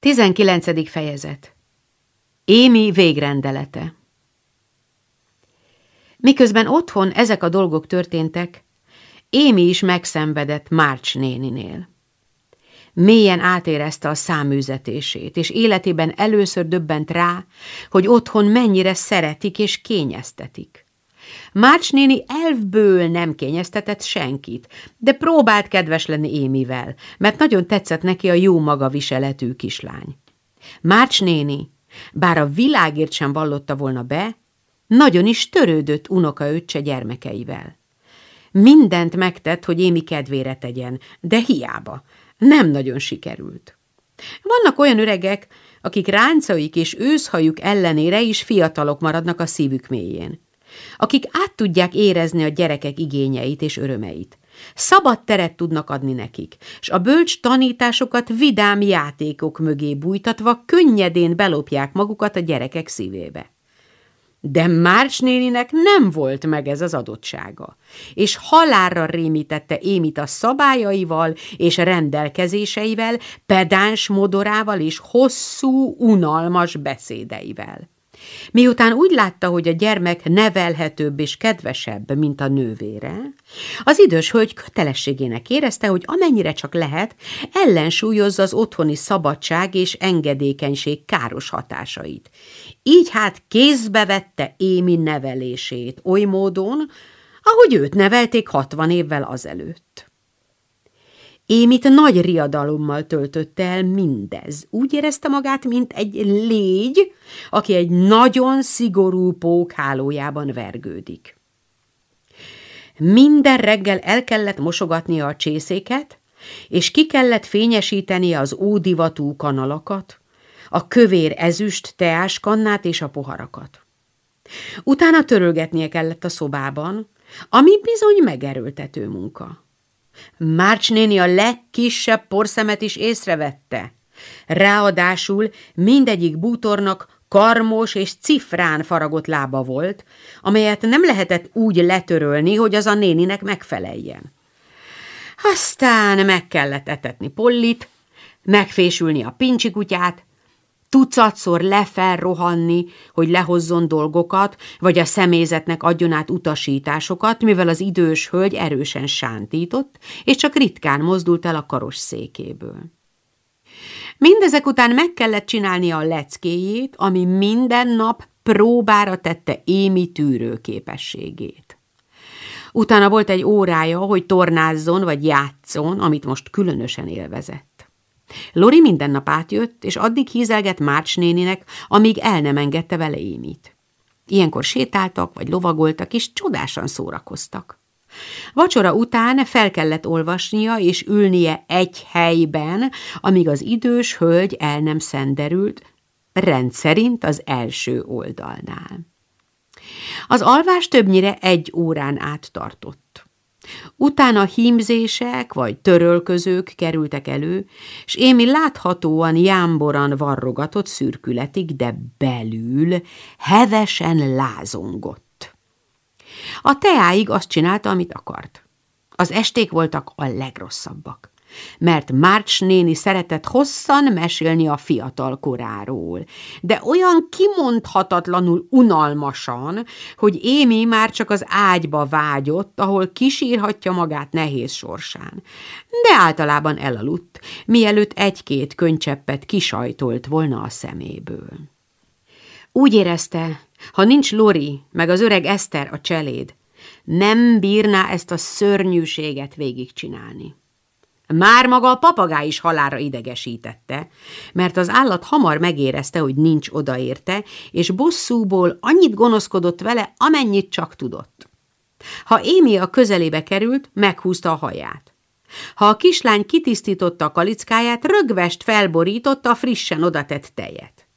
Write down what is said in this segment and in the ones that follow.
19. fejezet Émi végrendelete Miközben otthon ezek a dolgok történtek, Émi is megszenvedett Márcs néninél. Mélyen átérezte a száműzetését, és életében először döbbent rá, hogy otthon mennyire szeretik és kényeztetik. Márcs néni elfből nem kényeztetett senkit, de próbált kedves lenni Émivel, mert nagyon tetszett neki a jó magaviseletű kislány. Márcs néni, bár a világért sem vallotta volna be, nagyon is törődött unokaöccse gyermekeivel. Mindent megtett, hogy Émi kedvére tegyen, de hiába, nem nagyon sikerült. Vannak olyan öregek, akik ráncaik és őszhajuk ellenére is fiatalok maradnak a szívük mélyén akik át tudják érezni a gyerekek igényeit és örömeit. Szabad teret tudnak adni nekik, és a bölcs tanításokat vidám játékok mögé bújtatva könnyedén belopják magukat a gyerekek szívébe. De Márcs néninek nem volt meg ez az adottsága, és halálra rémítette Émit a szabályaival és rendelkezéseivel, pedáns modorával és hosszú, unalmas beszédeivel. Miután úgy látta, hogy a gyermek nevelhetőbb és kedvesebb, mint a nővére, az idős hölgy kötelességének érezte, hogy amennyire csak lehet, ellensúlyozza az otthoni szabadság és engedékenység káros hatásait. Így hát kézbe vette Émi nevelését oly módon, ahogy őt nevelték hatvan évvel azelőtt. Émit nagy riadalommal töltötte el mindez. Úgy érezte magát, mint egy légy, aki egy nagyon szigorú pókhálójában vergődik. Minden reggel el kellett mosogatnia a csészéket, és ki kellett fényesítenie az ódivatú kanalakat, a kövér ezüst teáskannát és a poharakat. Utána törölgetnie kellett a szobában, ami bizony megerőltető munka. Márcs néni a legkisebb porszemet is észrevette. Ráadásul mindegyik bútornak karmos és cifrán faragott lába volt, amelyet nem lehetett úgy letörölni, hogy az a néninek megfeleljen. Aztán meg kellett etetni Pollit, megfésülni a pincsikutyát, tucatszor lefelrohanni, hogy lehozzon dolgokat, vagy a személyzetnek adjon át utasításokat, mivel az idős hölgy erősen sántított, és csak ritkán mozdult el a karos székéből. Mindezek után meg kellett csinálnia a leckéjét, ami minden nap próbára tette Émi tűrőképességét. Utána volt egy órája, hogy tornázzon vagy játszon, amit most különösen élvezett. Lori minden nap átjött, és addig hízelgett Márcs néninek, amíg el nem engedte vele Émit. Ilyenkor sétáltak, vagy lovagoltak, és csodásan szórakoztak. Vacsora után fel kellett olvasnia és ülnie egy helyben, amíg az idős hölgy el nem szenderült, rendszerint az első oldalnál. Az alvás többnyire egy órán át tartott. Utána hímzések vagy törölközők kerültek elő, és Émi láthatóan jámboran varrogatott szürkületig, de belül hevesen lázongott. A teáig azt csinálta, amit akart. Az esték voltak a legrosszabbak mert Márcs néni szeretett hosszan mesélni a fiatal koráról, de olyan kimondhatatlanul unalmasan, hogy Émi már csak az ágyba vágyott, ahol kisírhatja magát nehéz sorsán. De általában elaludt, mielőtt egy-két könycseppet kisajtolt volna a szeméből. Úgy érezte, ha nincs Lori, meg az öreg Eszter a cseléd, nem bírná ezt a szörnyűséget végigcsinálni. Már maga a papagáj is halára idegesítette, mert az állat hamar megérezte, hogy nincs odaérte, és bosszúból annyit gonoszkodott vele, amennyit csak tudott. Ha Émi a közelébe került, meghúzta a haját. Ha a kislány kitisztította a kalickáját, rögvest felborította a frissen odatett tejet.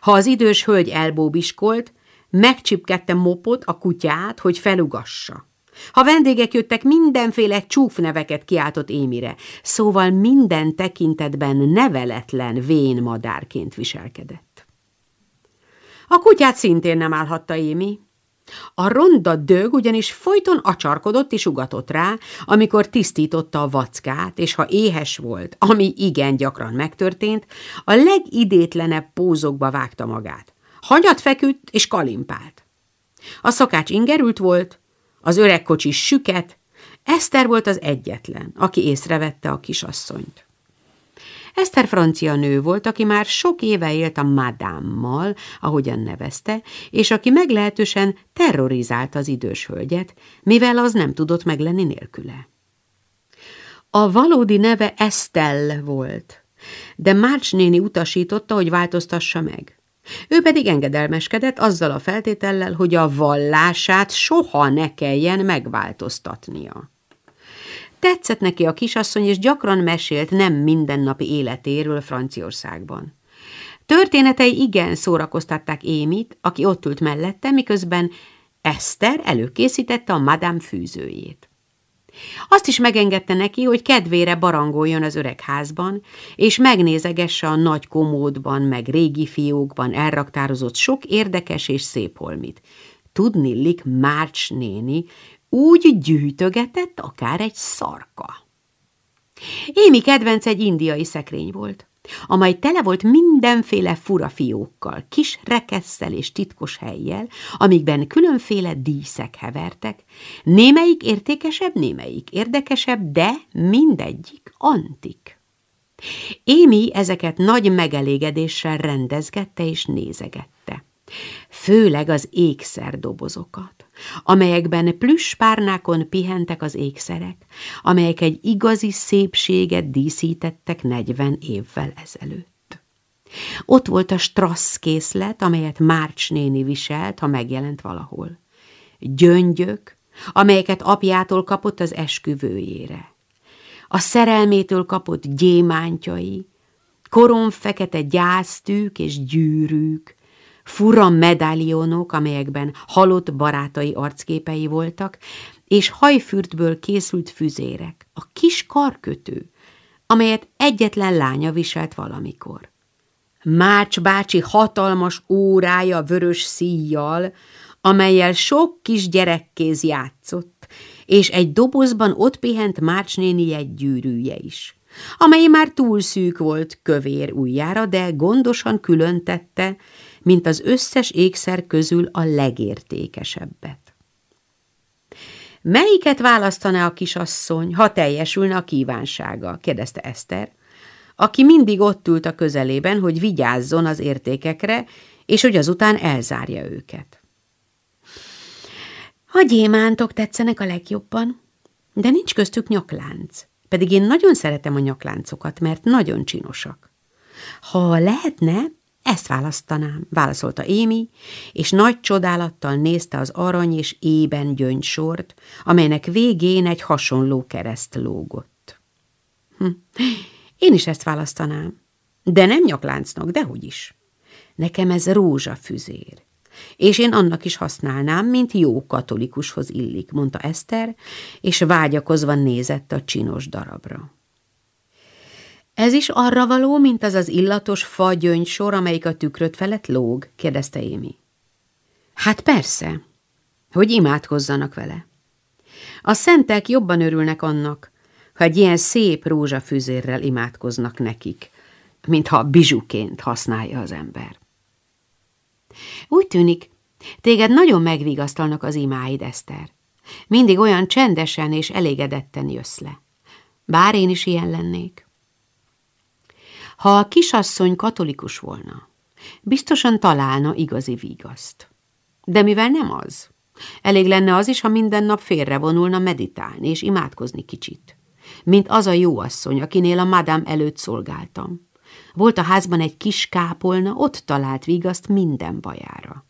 Ha az idős hölgy elbóbiskolt, megcsipkedte mopot a kutyát, hogy felugassa. Ha vendégek jöttek, mindenféle csúfneveket kiáltott Émire, szóval minden tekintetben neveletlen vén madárként viselkedett. A kutyát szintén nem állhatta Émi. A ronda dög ugyanis folyton acsarkodott és ugatott rá, amikor tisztította a vackát, és ha éhes volt, ami igen gyakran megtörtént, a legidétlenebb pózokba vágta magát. Hanyat feküdt és kalimpált. A szakács ingerült volt, az öreg kocsi süket, Eszter volt az egyetlen, aki észrevette a kisasszonyt. Eszter francia nő volt, aki már sok éve élt a madámmal, ahogyan nevezte, és aki meglehetősen terrorizálta az idős hölgyet, mivel az nem tudott meglenni nélküle. A valódi neve Estelle volt, de Márcs néni utasította, hogy változtassa meg. Ő pedig engedelmeskedett azzal a feltétellel, hogy a vallását soha ne kelljen megváltoztatnia. Tetszett neki a kisasszony, és gyakran mesélt nem mindennapi életéről Franciaországban. Történetei igen szórakoztatták Émit, aki ott ült mellette, miközben Eszter előkészítette a Madame fűzőjét. Azt is megengedte neki, hogy kedvére barangoljon az öreg házban, és megnézegesse a nagy komódban, meg régi fiókban elraktározott sok érdekes és szép holmit. Tudnillik Márcs néni úgy gyűjtögetett, akár egy szarka. Émi kedvenc egy indiai szekrény volt, amely tele volt mindenféle fura fiókkal, kis rekesszel és titkos helyjel, amikben különféle díszek hevertek, némelyik értékesebb, némelyik érdekesebb, de mindegyik antik. Émi ezeket nagy megelégedéssel rendezgette és nézegette. Főleg az ékszerdobozokat amelyekben plüss párnákon pihentek az ékszerek, amelyek egy igazi szépséget díszítettek negyven évvel ezelőtt. Ott volt a strassz készlet, amelyet Márcs néni viselt, ha megjelent valahol. Gyöngyök, amelyeket apjától kapott az esküvőjére. A szerelmétől kapott gyémántjai, korom fekete gyásztűk és gyűrűk, fura medálionok, amelyekben halott barátai arcképei voltak, és hajfürtből készült füzérek, a kis karkötő, amelyet egyetlen lánya viselt valamikor. Mács bácsi hatalmas órája vörös szíjjal, amelyel sok kis gyerekkéz játszott, és egy dobozban ott pihent Mács néni egy gyűrűje is, amely már túl szűk volt kövér ujjára, de gondosan különtette, mint az összes ékszer közül a legértékesebbet. Melyiket választaná a kisasszony, ha teljesülne a kívánsága? kérdezte Eszter, aki mindig ott ült a közelében, hogy vigyázzon az értékekre, és hogy azután elzárja őket. A gyémántok tetszenek a legjobban, de nincs köztük nyaklánc, pedig én nagyon szeretem a nyakláncokat, mert nagyon csinosak. Ha lehetne, ezt választanám, válaszolta Émi, és nagy csodálattal nézte az arany és ében gyöngysort, amelynek végén egy hasonló kereszt lógott. Hm. Én is ezt választanám, de nem nyakláncnak, dehogy is. Nekem ez rózsafüzér, és én annak is használnám, mint jó katolikushoz illik, mondta Eszter, és vágyakozva nézett a csinos darabra. Ez is arra való, mint az az illatos fa sor, amelyik a tükröt felett lóg? kérdezte Émi. Hát persze, hogy imádkozzanak vele. A szentek jobban örülnek annak, ha egy ilyen szép rózsafűzérrel imádkoznak nekik, mintha bizsuként használja az ember. Úgy tűnik, téged nagyon megvigasztalnak az imáid, Eszter. Mindig olyan csendesen és elégedetten jössz le. Bár én is ilyen lennék. Ha a kisasszony katolikus volna, biztosan találna igazi vigaszt. De mivel nem az, elég lenne az is, ha minden nap félrevonulna meditálni és imádkozni kicsit. Mint az a jó asszony, akinél a madám előtt szolgáltam. Volt a házban egy kis kápolna, ott talált vigaszt minden bajára.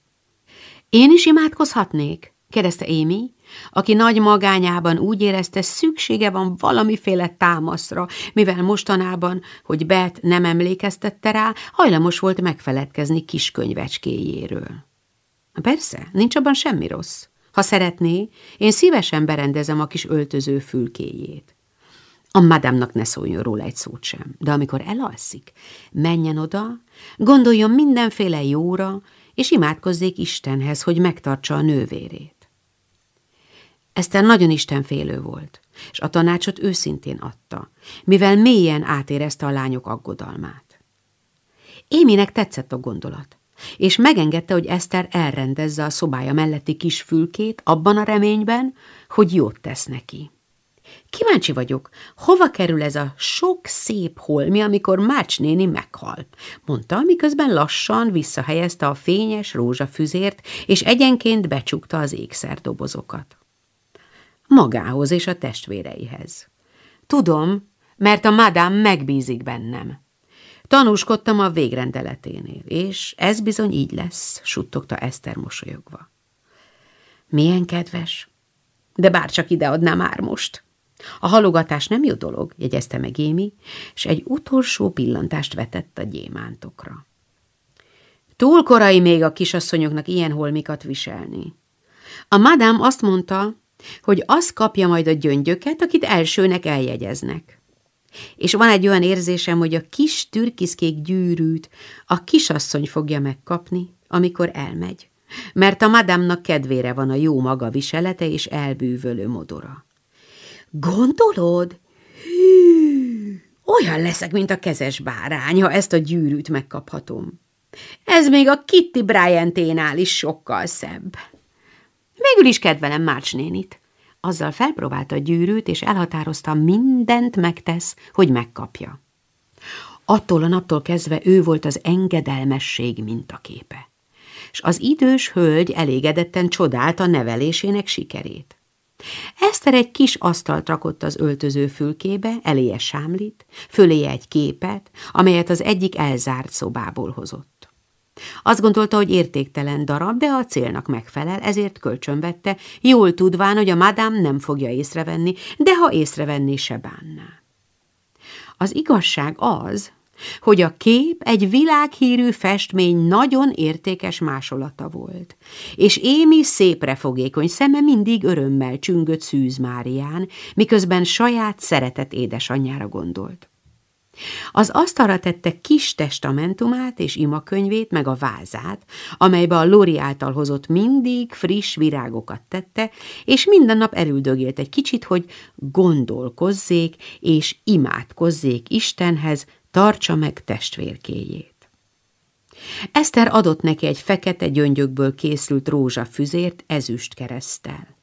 Én is imádkozhatnék? kérdezte Émi, aki nagy magányában úgy érezte, szüksége van valamiféle támaszra, mivel mostanában, hogy Bet nem emlékeztette rá, hajlamos volt megfeledkezni kis könyvecskéjéről. Persze, nincs abban semmi rossz. Ha szeretné, én szívesen berendezem a kis öltöző fülkéjét. A madámnak ne szóljon róla egy szót sem, de amikor elalszik, menjen oda, gondoljon mindenféle jóra, és imádkozzék Istenhez, hogy megtartsa a nővérét. Eszter nagyon istenfélő volt, és a tanácsot őszintén adta, mivel mélyen átérezte a lányok aggodalmát. Éminek tetszett a gondolat, és megengedte, hogy Eszter elrendezze a szobája melletti kis fülkét abban a reményben, hogy jót tesz neki. Kíváncsi vagyok, hova kerül ez a sok szép holmi, amikor Mács néni meghal, mondta, miközben lassan visszahelyezte a fényes rózsafüzért, és egyenként becsukta az ékszerdobozokat. Magához és a testvéreihez. Tudom, mert a madám megbízik bennem. Tanúskodtam a végrendeleténél, és ez bizony így lesz, suttogta Eszter mosolyogva. Milyen kedves, de bárcsak ideadná már most. A halogatás nem jó dolog, jegyezte meg Émi, és egy utolsó pillantást vetett a gyémántokra. Túl korai még a kisasszonyoknak ilyen holmikat viselni. A madám azt mondta, hogy az kapja majd a gyöngyöket, akit elsőnek eljegyeznek. És van egy olyan érzésem, hogy a kis türkiszkék gyűrűt a kisasszony fogja megkapni, amikor elmegy, mert a madámnak kedvére van a jó maga viselete és elbűvölő modora. Gondolod? Hű, olyan leszek, mint a kezes bárány, ha ezt a gyűrűt megkaphatom. Ez még a Kitty Bryant-énál is sokkal szebb. Végül is kedvelem Márcs nénit. Azzal felpróbálta a gyűrűt, és elhatározta, mindent megtesz, hogy megkapja. Attól a naptól kezdve ő volt az engedelmesség mintaképe. És az idős hölgy elégedetten csodálta nevelésének sikerét. Eszter egy kis asztalt rakott az öltöző fülkébe, eléje sámlit, föléje egy képet, amelyet az egyik elzárt szobából hozott. Azt gondolta, hogy értéktelen darab, de a célnak megfelel, ezért kölcsönvette, jól tudván, hogy a madám nem fogja észrevenni, de ha észrevenné, se bánná. Az igazság az, hogy a kép egy világhírű festmény nagyon értékes másolata volt, és Émi szépre fogékony szeme mindig örömmel csüngött Szűz Márián, miközben saját szeretett édesanyjára gondolt. Az asztalra tette kis testamentumát és imakönyvét, meg a vázát, amelybe a Lori által hozott mindig friss virágokat tette, és minden nap erüldögélt egy kicsit, hogy gondolkozzék és imádkozzék Istenhez, tartsa meg testvérkéjét. Eszter adott neki egy fekete gyöngyökből készült rózsafüzért ezüst keresztel.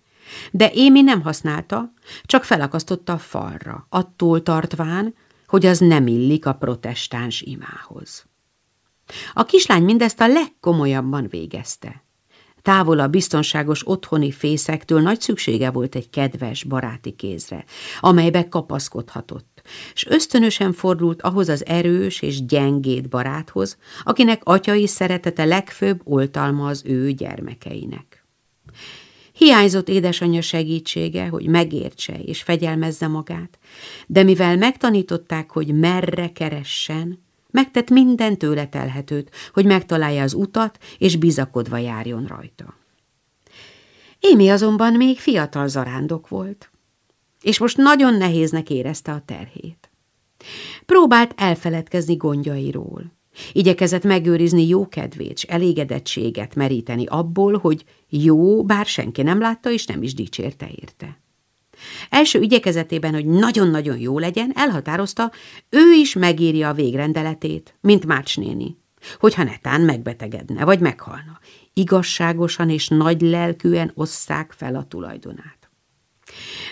De Émi nem használta, csak felakasztotta a falra, attól tartván, hogy az nem illik a protestáns imához. A kislány mindezt a legkomolyabban végezte. Távol a biztonságos otthoni fészektől nagy szüksége volt egy kedves, baráti kézre, amelybe kapaszkodhatott, és ösztönösen fordult ahhoz az erős és gyengéd baráthoz, akinek atyai szeretete legfőbb oltalma az ő gyermekeinek. Hiányzott édesanyja segítsége, hogy megértse és fegyelmezze magát, de mivel megtanították, hogy merre keressen, megtett minden tőle telhetőt, hogy megtalálja az utat, és bizakodva járjon rajta. Émi azonban még fiatal zarándok volt, és most nagyon nehéznek érezte a terhét. Próbált elfeledkezni gondjairól. Igyekezett megőrizni jó kedvét, s elégedettséget meríteni abból, hogy jó, bár senki nem látta, és nem is dicsérte érte. Első igyekezetében, hogy nagyon-nagyon jó legyen, elhatározta, ő is megírja a végrendeletét, mint Mács néni, hogyha netán megbetegedne, vagy meghalna. Igazságosan és nagy lelkűen osszák fel a tulajdonát.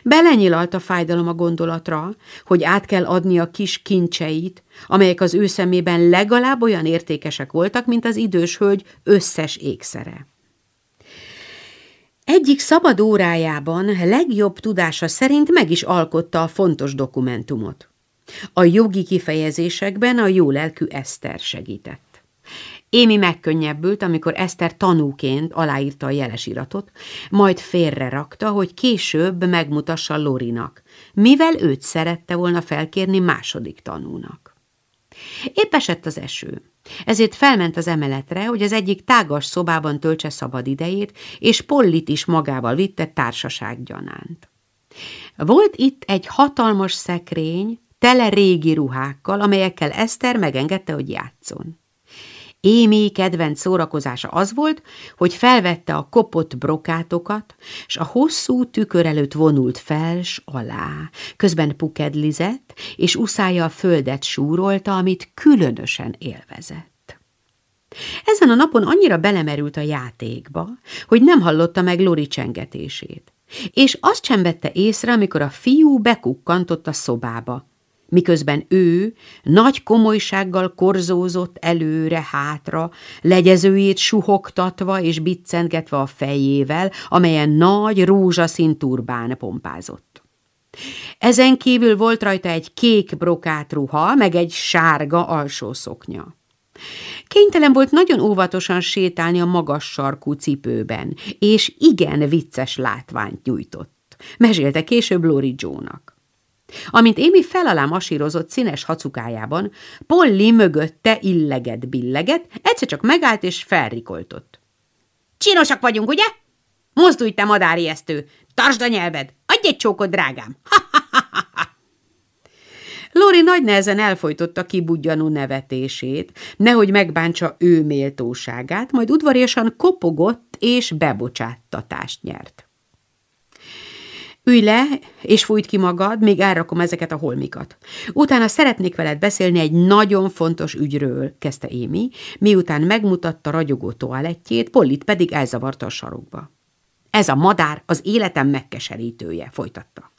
Belenyilalt a fájdalom a gondolatra, hogy át kell adni a kis kincseit, amelyek az ő szemében legalább olyan értékesek voltak, mint az idős hölgy összes ékszere. Egyik szabad órájában legjobb tudása szerint meg is alkotta a fontos dokumentumot. A jogi kifejezésekben a jólelkű Eszter segített. Émi megkönnyebbült, amikor Eszter tanúként aláírta a jelesiratot, majd félre rakta, hogy később megmutassa Lorinak, mivel őt szerette volna felkérni második tanúnak. Épp esett az eső, ezért felment az emeletre, hogy az egyik tágas szobában töltse szabad idejét, és Pollit is magával vitte társaság gyanánt. Volt itt egy hatalmas szekrény, tele régi ruhákkal, amelyekkel Eszter megengedte, hogy játszon. Émi kedvenc szórakozása az volt, hogy felvette a kopott brokátokat, s a hosszú tükör előtt vonult fels alá, közben pukedlizett, és uszája a földet súrolta, amit különösen élvezett. Ezen a napon annyira belemerült a játékba, hogy nem hallotta meg Lori csengetését, és azt sem vette észre, amikor a fiú bekukkantott a szobába, miközben ő nagy komolysággal korzózott előre-hátra, legyezőjét suhogtatva és biccentgetve a fejével, amelyen nagy rózsaszín turbán pompázott. Ezen kívül volt rajta egy kék brokát ruha, meg egy sárga alsó szoknya. Kénytelen volt nagyon óvatosan sétálni a magas sarkú cipőben, és igen vicces látványt nyújtott. Mesélte később Lori Joe-nak. Amint Émi felalá masírozott színes hacukájában, Polly mögötte illeget billeget, egyszer csak megállt és felrikoltott. Csinosak vagyunk, ugye? Mozdulj, te madárijesztő! Tartsd a nyelved! Adj egy csókot, drágám! Lori nagy nehezen elfolytotta kibudjanó nevetését, nehogy megbántsa ő méltóságát, majd udvariasan kopogott és bebocsáttatást nyert. Ülj le, és fújt ki magad, még elrakom ezeket a holmikat. Utána szeretnék veled beszélni egy nagyon fontos ügyről, kezdte Émi, miután megmutatta ragyogó toalettjét, Pollit pedig elzavarta a sarokba. Ez a madár az életem megkeserítője, folytatta.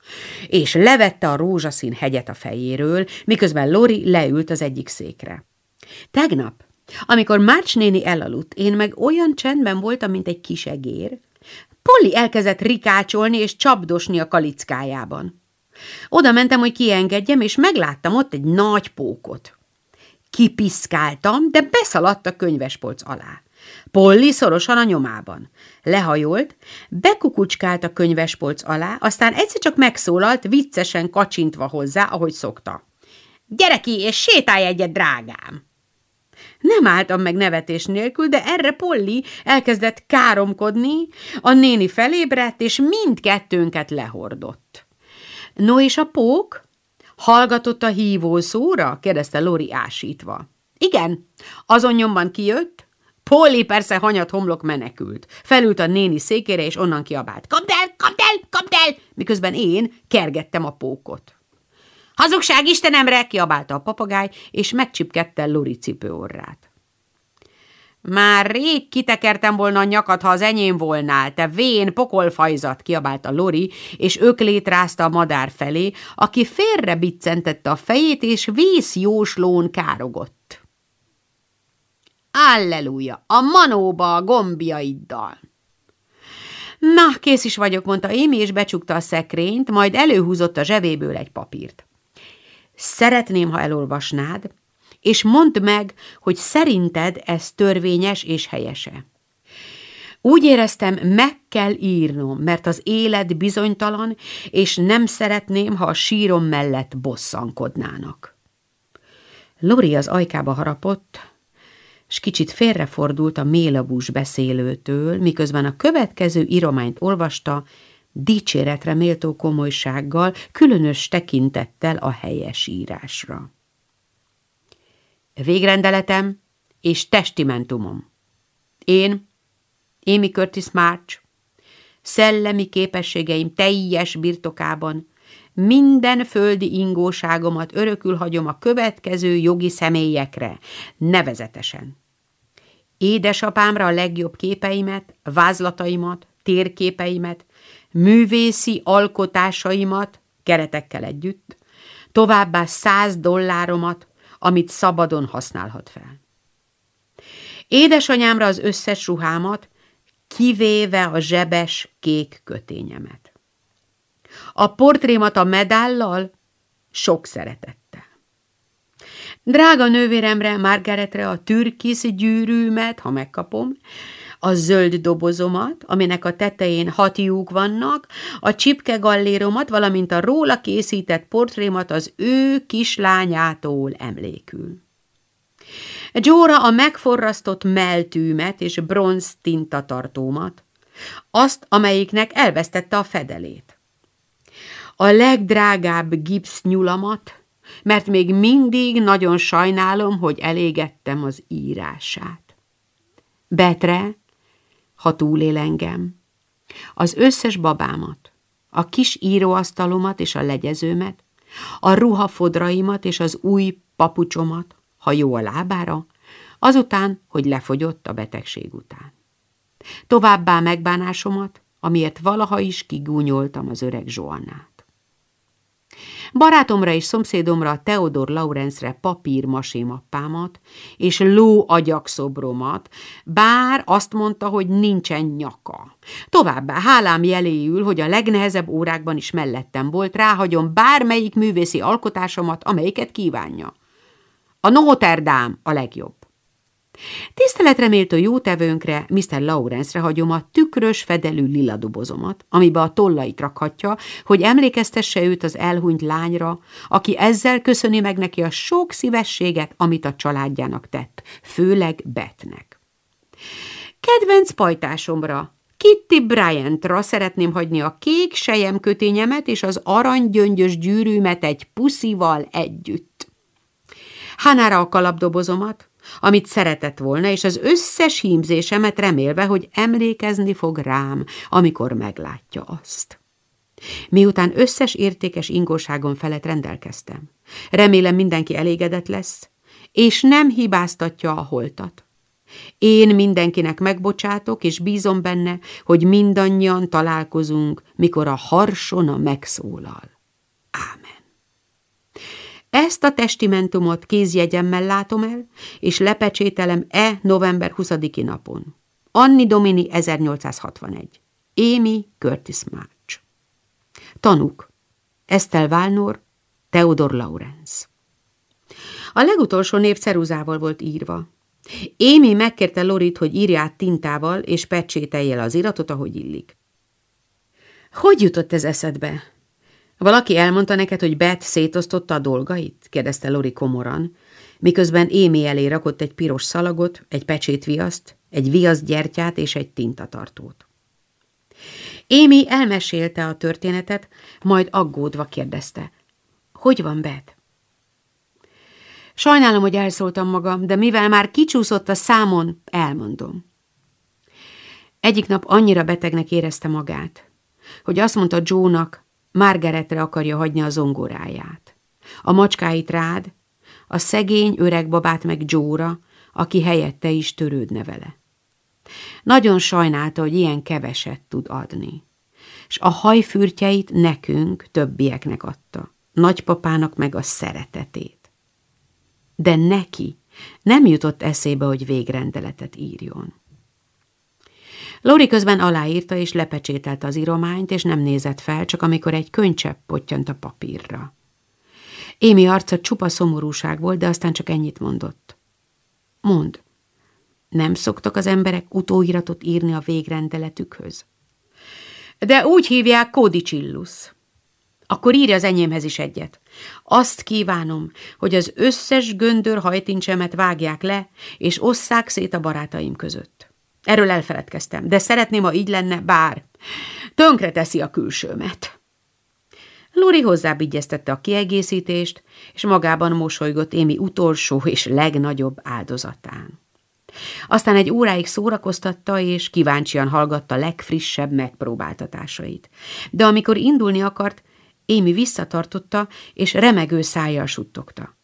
És levette a rózsaszín hegyet a fejéről, miközben Lori leült az egyik székre. Tegnap, amikor Márcs néni elaludt, én meg olyan csendben voltam, mint egy kis egér, Polly elkezdett rikácsolni és csapdosni a kalickájában. Oda mentem, hogy kiengedjem, és megláttam ott egy nagy pókot. Kipiszkáltam, de beszaladt a könyvespolc alá. Polly szorosan a nyomában. Lehajolt, bekukucskált a könyvespolc alá, aztán egyszer csak megszólalt, viccesen kacsintva hozzá, ahogy szokta. – Gyere ki, és sétálj egyet, drágám! Nem álltam meg nevetés nélkül, de erre Polly elkezdett káromkodni, a néni felébredt, és mindkettőnket lehordott. No és a pók? Hallgatott a hívó szóra? kérdezte Lori ásítva. Igen, azon nyomban kijött, Polly persze hanyat homlok menekült. Felült a néni székére, és onnan kiabált. Kapd el, kapd el, kapd el! Miközben én kergettem a pókot. Hazugság Istenemre, kiabálta a papagáj, és megcsipkedte Lori cipőorrát. Már rég kitekertem volna a nyakat, ha az enyém volnál, te vén pokolfajzat, kiabálta Lori, és öklét rázta a madár felé, aki félre biccentette a fejét, és vészjóslón károgott. Alleluja, a manóba a gombjaiddal! Na, kész is vagyok, mondta Émi, és becsukta a szekrényt, majd előhúzott a zsebéből egy papírt. Szeretném, ha elolvasnád, és mondd meg, hogy szerinted ez törvényes és helyese. Úgy éreztem, meg kell írnom, mert az élet bizonytalan, és nem szeretném, ha a sírom mellett bosszankodnának. Lori az ajkába harapott, s kicsit félrefordult a mélabús beszélőtől, miközben a következő írományt olvasta, dicséretre méltó komolysággal, különös tekintettel a helyes írásra. Végrendeletem és testimentumom. Én, Amy Curtis March, szellemi képességeim teljes birtokában, minden földi ingóságomat örökül hagyom a következő jogi személyekre, nevezetesen. Édesapámra a legjobb képeimet, vázlataimat, térképeimet, művészi alkotásaimat keretekkel együtt, továbbá száz dolláromat, amit szabadon használhat fel. Édesanyámra az összes ruhámat, kivéve a zsebes kék kötényemet. A portrémat a medállal sok szeretettel. Drága nővéremre, Margaretre a türkisz gyűrűmet, ha megkapom, a zöld dobozomat, aminek a tetején hat lyuk vannak, a csipke galléromat, valamint a róla készített portrémat az ő kislányától emlékül. Jóra a megforrasztott meltűmet és bronz tintatartómat, azt, amelyiknek elvesztette a fedelét. A legdrágább gipsznyulamat, mert még mindig nagyon sajnálom, hogy elégettem az írását. Betre, ha túlél engem, az összes babámat, a kis íróasztalomat és a legyezőmet, a ruhafodraimat és az új papucsomat, ha jó a lábára, azután, hogy lefogyott a betegség után. Továbbá megbánásomat, amiért valaha is kigúnyoltam az öreg Zsoannát. Barátomra és szomszédomra Theodor Laurensre papír mappámat és ló agyakszobromat, bár azt mondta, hogy nincsen nyaka. Továbbá hálám jeléül, hogy a legnehezebb órákban is mellettem volt, ráhagyom bármelyik művészi alkotásomat, amelyiket kívánja. A Notre Dame a legjobb. Tiszteletre méltó jótevőnkre, Mr. Lawrence-re hagyom a tükrös fedelű lila dobozomat, amibe a tollait rakhatja, hogy emlékeztesse őt az elhunyt lányra, aki ezzel köszöni meg neki a sok szívességet, amit a családjának tett, főleg Betnek. Kedvenc pajtásomra, Kitty Bryantra szeretném hagyni a kék sejemkötényemet és az aranygyöngyös gyűrűmet egy puszival együtt. Hanára a kalapdobozomat, amit szeretett volna, és az összes hímzésemet remélve, hogy emlékezni fog rám, amikor meglátja azt. Miután összes értékes ingóságon felett rendelkeztem, remélem mindenki elégedett lesz, és nem hibáztatja a holtat. Én mindenkinek megbocsátok, és bízom benne, hogy mindannyian találkozunk, mikor a harsona megszólal. Ezt a testimentumot kézjegyemmel látom el, és lepecsételem e november 20-i napon. Anni Domini 1861. Amy Curtis March. Tanuk. Estel Válnor, Theodor Lawrence. A legutolsó név ceruzával volt írva. Émi megkérte Lorit, hogy írja át tintával, és pecsételje az iratot, ahogy illik. Hogy jutott ez eszedbe? Valaki elmondta neked, hogy Bet szétosztotta a dolgait? kérdezte Lori komoran, miközben Émi elé rakott egy piros szalagot, egy pecsétviaszt, egy viaszgyertyát és egy tintatartót. Émi elmesélte a történetet, majd aggódva kérdezte. Hogy van Bet? Sajnálom, hogy elszóltam magam, de mivel már kicsúszott a számon, elmondom. Egyik nap annyira betegnek érezte magát, hogy azt mondta Joe-nak, Margaretre akarja hagyni a zongoráját. A macskáit rád, a szegény öreg babát meg Jóra, aki helyette is törődne vele. Nagyon sajnálta, hogy ilyen keveset tud adni, és a hajfürtjeit nekünk, többieknek adta, nagypapának meg a szeretetét. De neki nem jutott eszébe, hogy végrendeletet írjon. Lori közben aláírta és lepecsételte az írományt, és nem nézett fel, csak amikor egy könycsepp pottyant a papírra. Émi arca csupa szomorúság volt, de aztán csak ennyit mondott. Mond, nem szoktak az emberek utóiratot írni a végrendeletükhöz? De úgy hívják Codicillus. Akkor írja az enyémhez is egyet. Azt kívánom, hogy az összes göndör hajtincsemet vágják le, és osszák szét a barátaim között. Erről elfeledkeztem, de szeretném, ha így lenne, bár tönkre teszi a külsőmet. Lori hozzábigyeztette a kiegészítést, és magában mosolygott Émi utolsó és legnagyobb áldozatán. Aztán egy óráig szórakoztatta, és kíváncsian hallgatta legfrissebb megpróbáltatásait. De amikor indulni akart, Émi visszatartotta, és remegő szájjal suttogta.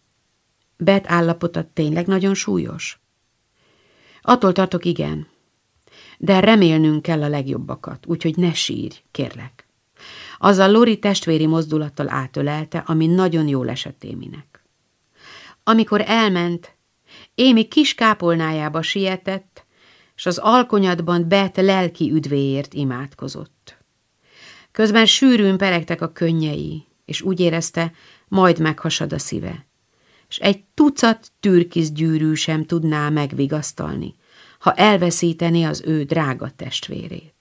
Bet állapota tényleg nagyon súlyos? Attól tartok, igen de remélnünk kell a legjobbakat, úgyhogy ne sírj, kérlek. Azzal Lori testvéri mozdulattal átölelte, ami nagyon jól esett Éminek. Amikor elment, Émi kis kápolnájába sietett, és az alkonyatban Bet lelki üdvéért imádkozott. Közben sűrűn peregtek a könnyei, és úgy érezte, majd meghasad a szíve, és egy tucat türkisz gyűrű sem tudná megvigasztalni, ha elveszíteni az ő drága testvérét.